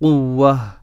quwwah